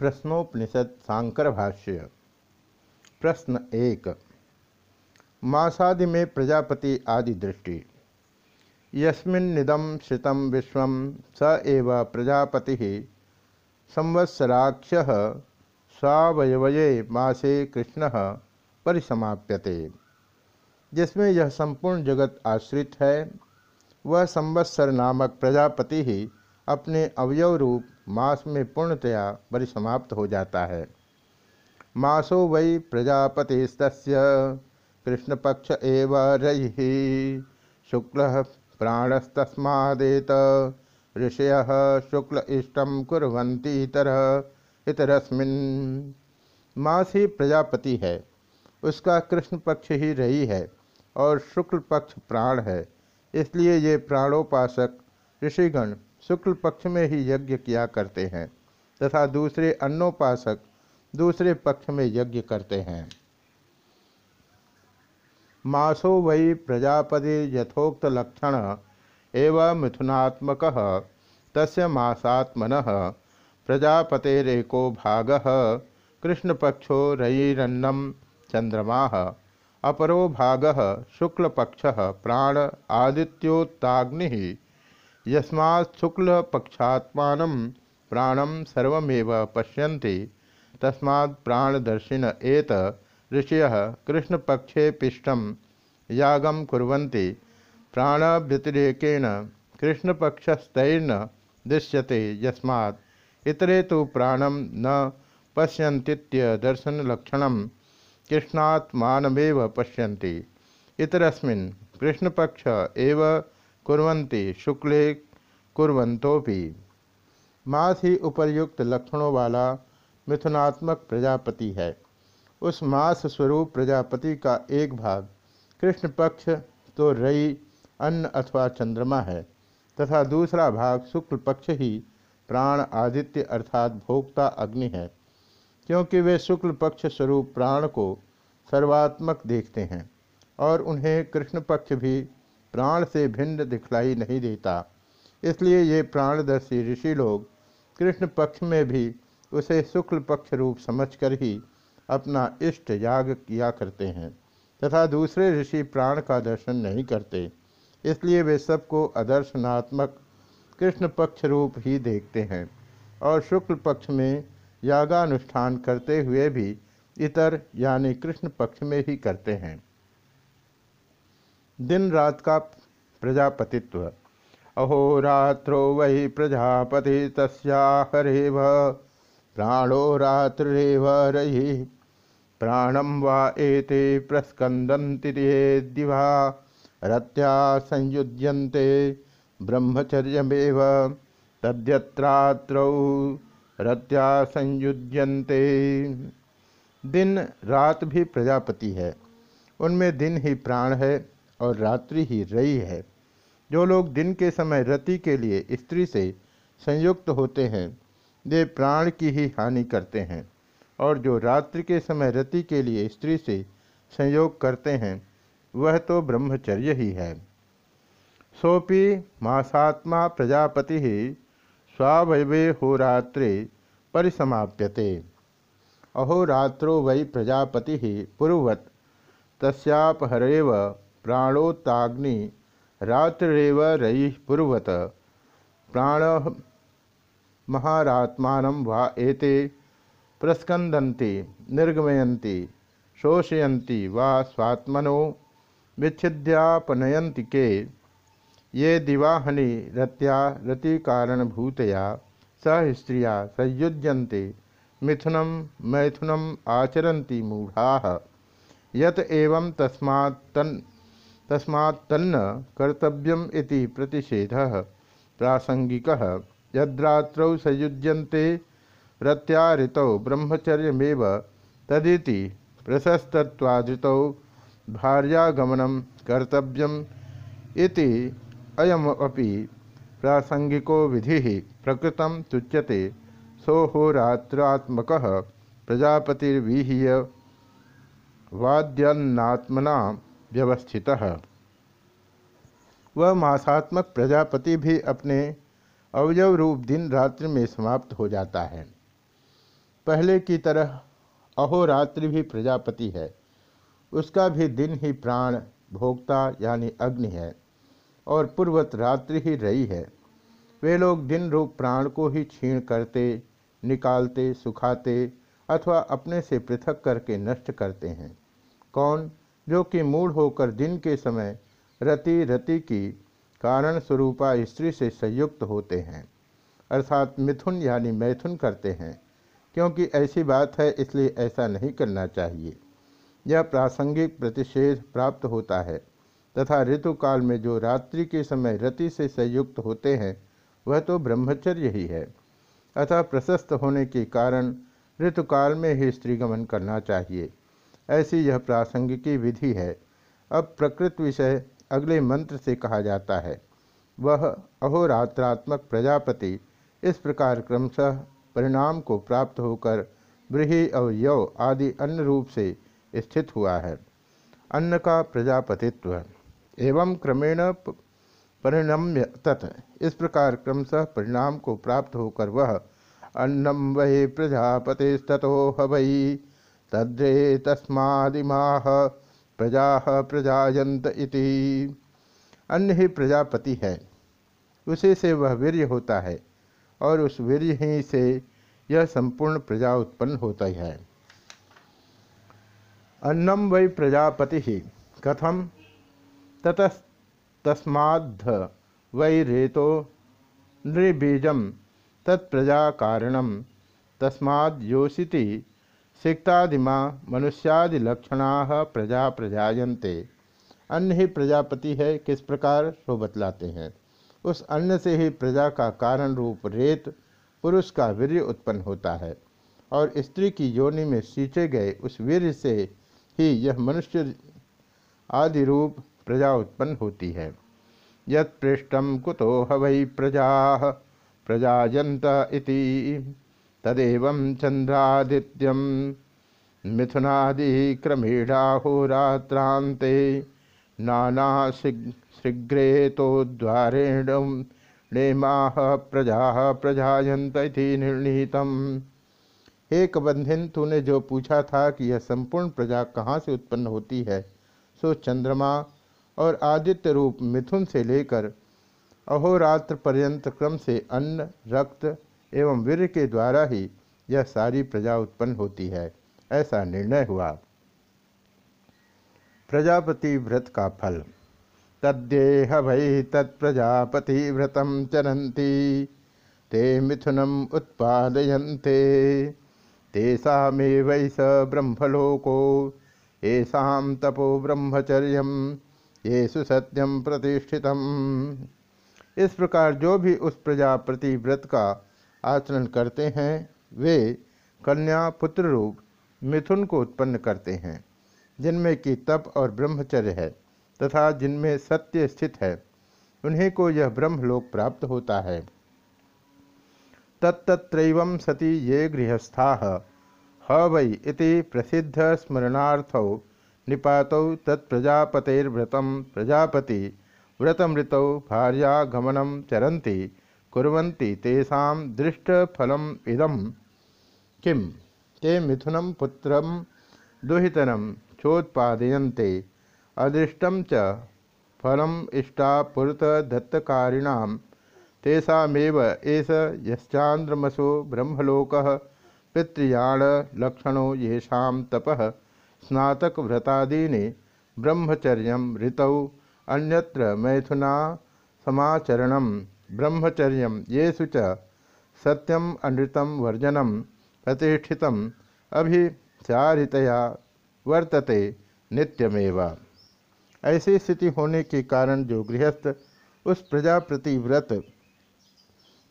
प्रश्नोपनिषद सांकर भाष्य प्रश्न एक। मासादि में प्रजापति आदि दृष्टि यस्मिन्निदम श्रितम विश्व स एव प्रजापति संवत्सराक्ष स्वावयवये मासे कृष्ण परिसमाप्यते। जिसमें यह संपूर्ण जगत आश्रित है, वह संवत्सर नामक प्रजापति ही अपने अवयव रूप मास में पूर्णतया परिसमाप्त हो जाता है। मासो वै प्रजापतिस्त कृष्ण पक्ष एव रही शुक्ल प्राणस्तस्मादेत, ऋषय शुक्ल इष्टम कुरंती इतर, इतरस्मिन। मास ही प्रजापति है, उसका कृष्ण पक्ष ही रही है और शुक्ल पक्ष प्राण है, इसलिए ये प्राणोपासक ऋषिगण शुक्ल पक्ष में ही यज्ञ किया करते हैं, तथा दूसरे अन्नोपासक दूसरे पक्ष में यज्ञ करते हैं। मासो वै यथोक्त लक्षण एवं मिथुनात्मक तस्य मासात्मन प्रजापतेरेको भाग कृष्णपक्षो रयिरन्नम चंद्रमा अपरो भाग शुक्लपक्ष प्राण आदित्योत्ताग्नि यस्मा शुक्ल पक्षात्मान प्राणम सर्वमेव पश्यन्ति। तस्मा प्राणदर्शिन एत ऋषय कृष्णपक्षे पिष्टम यागम कुर्वन्ति। प्राणव्यतिरेकेण कृष्णपक्षस्तैर्न दृश्यते यस्मात्। इतरे तो प्राणम न पश्यन्तीत्य दर्शनलक्षण कृष्णात्मानमेव पश्यन्ति। इतरस्मिन् कृष्णपक्ष एव कुर्वन्ति, शुक्ले कुर्वन्तोपि मास ही उपर्युक्त लक्षणों वाला मिथुनात्मक प्रजापति है। उस मास स्वरूप प्रजापति का एक भाग कृष्ण पक्ष तो रई, अन्न अथवा चंद्रमा है, तथा दूसरा भाग शुक्ल पक्ष ही प्राण आदित्य अर्थात भोक्ता अग्नि है, क्योंकि वे शुक्ल पक्ष स्वरूप प्राण को सर्वात्मक देखते हैं और उन्हें कृष्ण पक्ष भी प्राण से भिन्न दिखलाई नहीं देता। इसलिए ये प्राणदर्शी ऋषि लोग कृष्ण पक्ष में भी उसे शुक्ल पक्ष रूप समझकर ही अपना इष्ट याग किया करते हैं, तथा दूसरे ऋषि प्राण का दर्शन नहीं करते। इसलिए वे सबको अदर्शनात्मक कृष्ण पक्ष रूप ही देखते हैं, और शुक्ल पक्ष में यागानुष्ठान करते हुए भी इतर यानी कृष्ण पक्ष में ही करते हैं। दिन रात का प्रजापतित्व अहोरात्रो वही प्रजापति तस्याहरेव प्राणो रात्रेव रही। प्राणम वा एते प्रस्कंदन्ति दिवा, रत्या संयुज्यन्ते ब्रह्मचर्यमेव। तद्यत्रात्रौ रत्या संयुज्यन्ते। दिन रात भी प्रजापति है। उनमें दिन ही प्राण है। और रात्रि ही रई है। जो लोग दिन के समय रति के लिए स्त्री से संयुक्त होते हैं, वे प्राण की ही हानि करते हैं। और जो रात्रि के समय रति के लिए स्त्री से संयोग करते हैं, वह तो ब्रह्मचर्य ही है। सोपि मासात्मा प्रजापति ही स्वावयवे होरात्रे परिसमाप्यते अहोरात्रो वै प्रजापति पूर्ववत तस्यापहरेव प्राणोत्ताग्नि रात्रेव रई पूर्वत। प्राण महारात्मा वा एते प्रस्कंदन्ति निर्गमयन्ति, शोषयन्ति वा स्वात्मनो विच्छिद्यापनयन्ति के? ये दिवाहनी रत्या रतिकारणभूतया, सह स्त्रिया संयुज्यन्ते मिथुनम मैथुनम आचरती मूढ़ा। यत एवं तस्मात् तन् तस्मात्तन्न कर्तव्यम इति प्रतिषेध। प्रासंगिक। यद्रात्रौ संयुज्यन्ते रत्याऋतौ ब्रह्मचर्यमेव, तदिति प्रशस्तत्वादृतौ भार्यागमनं कर्तव्यम इति अयमपि प्रासंगिको विधि प्रकृत तुच्यते। सोहोरात्रात्मक प्रजापतिर्वीह्य वाद्यन्नात्मना व्यवस्थित। वह मासात्मक प्रजापति भी अपने अवयव रूप दिन रात्रि में समाप्त हो जाता है। पहले की तरह अहोरात्रि भी प्रजापति है। उसका भी दिन ही प्राण, भोक्ता यानी अग्नि है और पूर्वत रात्रि ही रही है। वे लोग दिन रूप प्राण को ही क्षीण करते, निकालते, सुखाते अथवा अपने से पृथक करके नष्ट करते हैं। कौन? जो कि मूढ़ होकर दिन के समय रति रति की कारण स्वरूपा स्त्री से संयुक्त होते हैं। अर्थात मिथुन यानी मैथुन करते हैं। क्योंकि ऐसी बात है, इसलिए ऐसा नहीं करना चाहिए। यह प्रासंगिक प्रतिषेध प्राप्त होता है। तथा ऋतुकाल में जो रात्रि के समय रति से संयुक्त होते हैं, वह तो ब्रह्मचर्य ही है। अतः प्रशस्त होने के कारण ऋतुकाल में ही स्त्रीगमन करना चाहिए। ऐसी यह प्रासंगिकी विधि है। अब प्रकृत विषय अगले मंत्र से कहा जाता है। वह अहोरात्रात्मक प्रजापति इस प्रकार क्रमशः परिणाम को प्राप्त होकर ब्रीही और यव आदि अन्य रूप से स्थित हुआ है। अन्न का प्रजापतित्व एवं क्रमेण परिणम्य तत् इस प्रकार क्रमशः परिणाम को प्राप्त होकर वह अन्नम वै प्रजापतिस्तो हवै। तद्रे तस्मादिमा प्रजा प्रजायंत इति। अन्य ही प्रजापति है, उसी से वह वीर्य होता है और उस वीर्य ही से यह संपूर्ण प्रजा उत्पन्न होता है। अन्नम वै प्रजापति ही, कथम? ततः तस्माद्ध वै रेतो नृबीज तत्प्रजा कारण तस्माद्योषिति सिक्तादिमा मनुष्यादिलक्षणा प्रजा प्रजायन्ते। अन्य ही प्रजापति है, किस प्रकार? सो बतलाते हैं। उस अन्न से ही प्रजा का कारण रूप रेत, पुरुष का वीर्य उत्पन्न होता है। और स्त्री की योनि में सींचे गए उस वीर्य से ही यह मनुष्य आदि रूप प्रजा उत्पन्न होती है। यृष्टम कुतो हवै प्रजा प्रजाजंत इति। तदेव चंद्रादित्यम मिथुनादि क्रमेणाहोरात्रांते नाना शीघ्रे तो द्वारेण प्रजा प्रजायंत निर्णीत एक बंधिन तूने जो पूछा था कि यह संपूर्ण प्रजा कहाँ से उत्पन्न होती है, सो चंद्रमा और आदित्य रूप मिथुन से लेकर अहोरात्र पर्यंत क्रम से अन्न, रक्त एवं वीर के द्वारा ही यह सारी प्रजा उत्पन्न होती है, ऐसा निर्णय हुआ। प्रजापति व्रत का फल। तद्देह भई तत्प्रजापति व्रतम चरंती ते मिथुनम उत्पादयन्ते। तेषामेव स ब्रह्मलोको, येषा तपो ब्रह्मचर्य येसु सत्यम प्रतिष्ठितम। इस प्रकार जो भी उस प्रजापति व्रत का आचरण करते हैं, वे कन्या पुत्र रूप मिथुन को उत्पन्न करते हैं, जिनमें कि तप और ब्रह्मचर्य है तथा जिनमें सत्य स्थित है, उन्हीं को यह ब्रह्मलोक प्राप्त होता है। तत्त्रैव सती ये गृहस्था, ह वै इति प्रसिद्ध स्मरणार्थौ निपातौ तत्प्रजापतेर्व्रतं प्रजापति व्रतमृतौ भार्यागमनं चरन्ति। कुर्वन्ति तेषां दृष्टफलम् इदं। किं ते मिथुनं पुत्रं दुहितनं चोत्पादयन्ते। अदृष्टं च फलम् इष्टापुरतदत्तकारिणां तेषामेव एष यश्चान्द्रमसो ब्रह्मलोकः पितृयाणलक्षणो येषां तपः। स्नातक व्रतादीनि ब्रह्मचर्य ऋतौ अन्यत्र मैथुना समाचरण ब्रह्मचर्य येषु च सत्यम अनृतम वर्जनम प्रतिष्ठित अभिचारितया वर्तते नित्यमेव। ऐसी स्थिति होने के कारण जो गृहस्थ उस प्रजाप्रति व्रत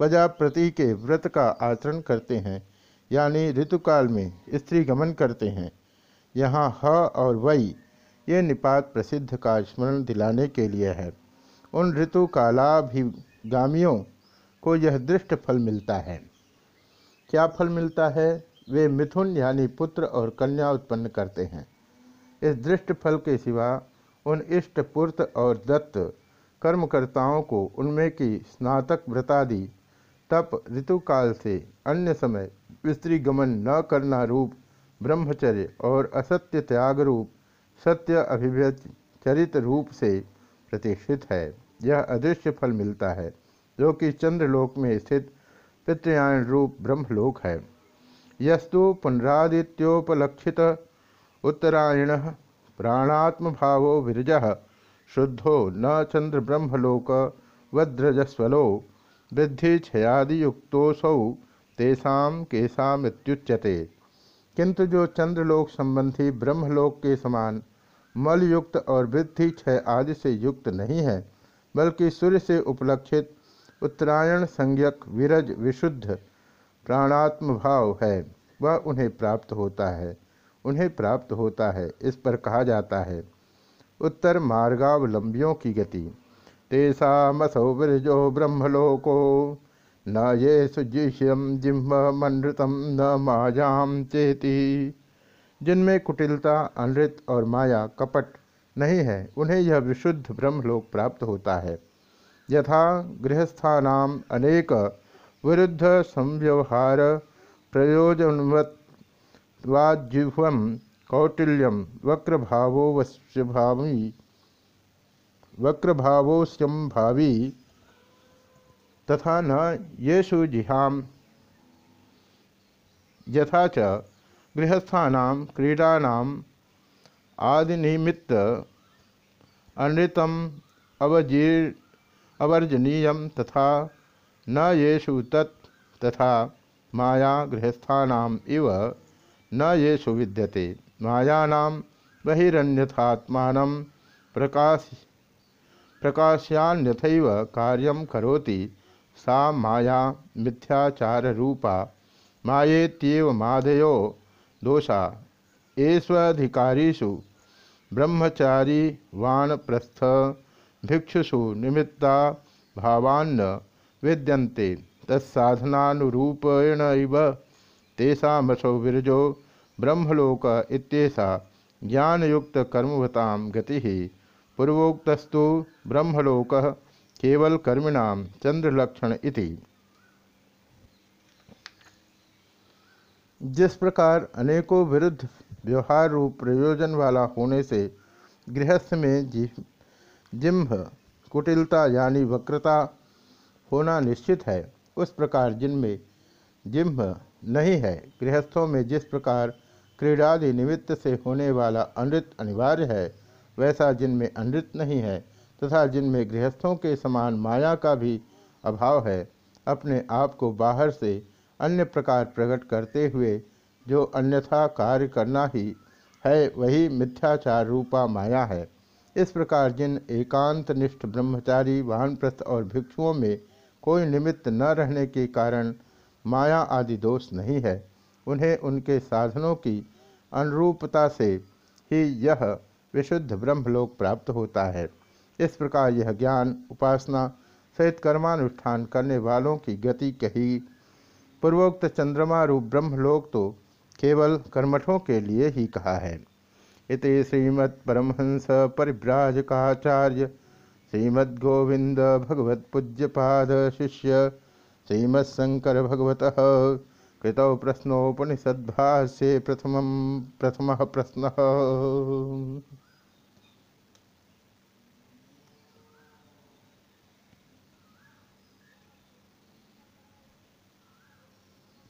प्रजाप्रति के व्रत का आचरण करते हैं, यानी ऋतुकाल में स्त्री गमन करते हैं, यहाँ ह और वई ये निपात प्रसिद्ध का स्मरण दिलाने के लिए है। उन ऋतु कालाभिगामियों को यह दृष्ट फल मिलता है। क्या फल मिलता है? वे मिथुन यानी पुत्र और कन्या उत्पन्न करते हैं। इस दृष्ट फल के सिवा उन इष्टपूर्त और दत्त कर्मकर्ताओं को उनमें की स्नातक व्रतादि, तप, ऋतुकाल से अन्य समय स्त्री गमन न करना रूप, ब्रह्मचर्य और असत्य त्याग रूप सत्य अभिव्यचरित रूप से प्रतिष्ठित है। यह अदृश्य फल मिलता है, जो कि चंद्रलोक में स्थित पितृयान रूप ब्रह्मलोक है। यस्तु पुनरादित्योपलक्षित उत्तरायण प्राणात्म भावो विरज, शुद्धो न चंद्र ब्रह्मलोक वद्रजस्वलो वृद्धि क्षयादियुक्तोसौ तेषा केशामृत्युच्यते किंतु जो चंद्रलोक संबंधी ब्रह्मलोक के समान मलयुक्त और वृद्धि क्षय आदि से युक्त नहीं है बल्कि सूर्य से उपलक्षित उत्तरायण संज्ञक विरज विशुद्ध प्राणात्म भाव है। वह उन्हें प्राप्त होता है। उन्हें प्राप्त होता है। इस पर कहा जाता है, उत्तर मार्गावलंबियों की गति। तेषा मसौ विरजो ब्रह्मलोको, न ये सुजिष्यम जिम्ब मनृतम न मायाम चेती। जिनमें कुटिलता, अनृत और माया, कपट नहीं है, उन्हें यह विशुद्ध ब्रह्मलोक प्राप्त होता है। यथा गृहस्थानाम अनेक विरुद्ध संव्यवहार प्रयोजनवत्वाजिह्व कौटिल्यम वक्र वक्रभावो वश्यभावी वक्रभावोश्यम भावी, तथा न येषु जिहाम यथा च गृहस्थानां क्रीडानाम् आदिनिमित्त अनृतम अवजीर अवर्जनीय तथा न येषु तत् तथा माया गृहस्थानाम इव न येषु विद्यते। मायानां बहिरन्यथात्मान प्रकाश, प्रकाश्यान्यथैव कार्यं करोति सा माया मिथ्याचार रूपा मायेत्येव मादयो दोषा। एष्वधिकारीषु ब्रह्मचारी वानप्रस्थ भिक्षुषु निमित्ता भावान्न विद्यन्ते तत्साधनानुरूपेण तेषामसौ विरजो ब्रह्मलोक इत्येषा ज्ञानयुक्त कर्मवतां गति पूर्वोक्तस्तु ब्रह्मलोक केवल कर्मिणाम चंद्रलक्षण इति। जिस प्रकार अनेकों विरुद्ध व्यवहार रूप प्रयोजन वाला होने से गृहस्थ में जिम्भ कुटिलता यानी वक्रता होना निश्चित है। उस प्रकार जिनमें जिम्भ नहीं है, गृहस्थों में जिस प्रकार क्रीडादि निमित्त से होने वाला अनृत अनिवार्य है, वैसा जिनमें अनृत नहीं है तथा जिनमें गृहस्थों के समान माया का भी अभाव है, अपने आप को बाहर से अन्य प्रकार प्रकट करते हुए जो अन्यथा कार्य करना ही है, वही मिथ्याचार रूपा माया है। इस प्रकार जिन एकांत निष्ठ ब्रह्मचारी, वानप्रस्थ और भिक्षुओं में कोई निमित्त न रहने के कारण माया आदि दोष नहीं है, उन्हें उनके साधनों की अनुरूपता से ही यह विशुद्ध ब्रह्मलोक प्राप्त होता है। इस प्रकार यह ज्ञान, उपासना सहित कर्मानुष्ठान करने वालों की गति कही। पूर्वोक्त चंद्रमा रूप ब्रह्मलोक तो केवल कर्मठों के लिए ही कहा है। इति श्रीमत्परमहंस परिभ्राजकाचार्य श्रीमद्गोविंद भगवत पूज्यपाद शिष्य श्रीमत्शंकर भगवत कृत प्रश्नोपनिषद्भाष्ये प्रथम प्रथम प्रश्न।